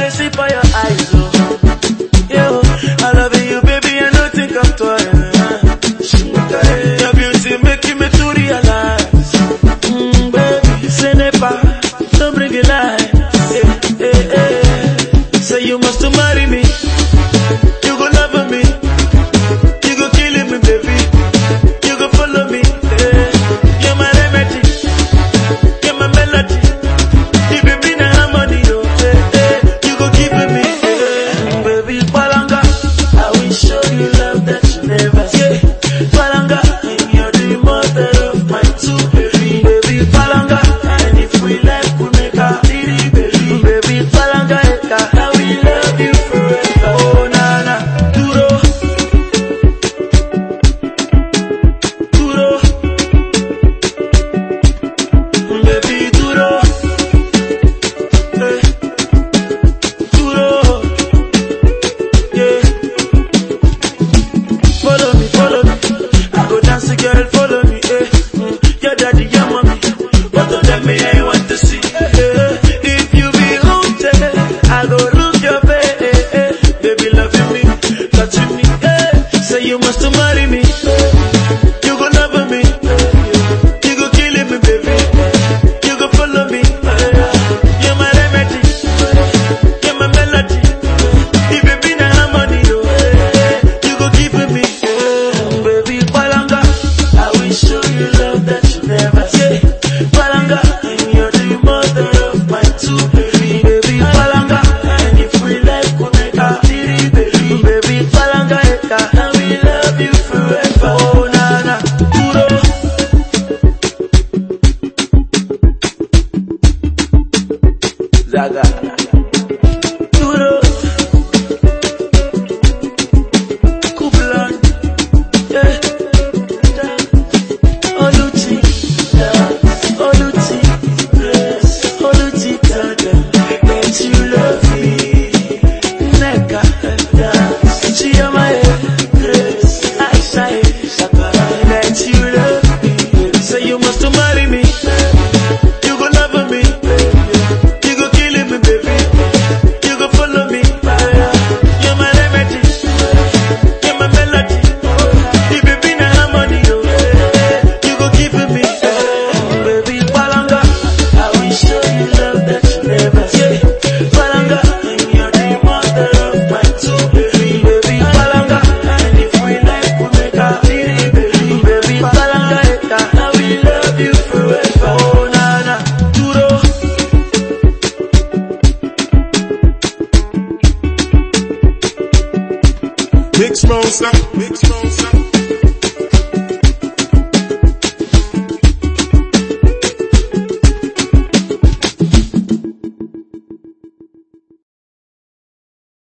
wanna see for your eyes, oh. you love dada. Mix monster. Mix monster.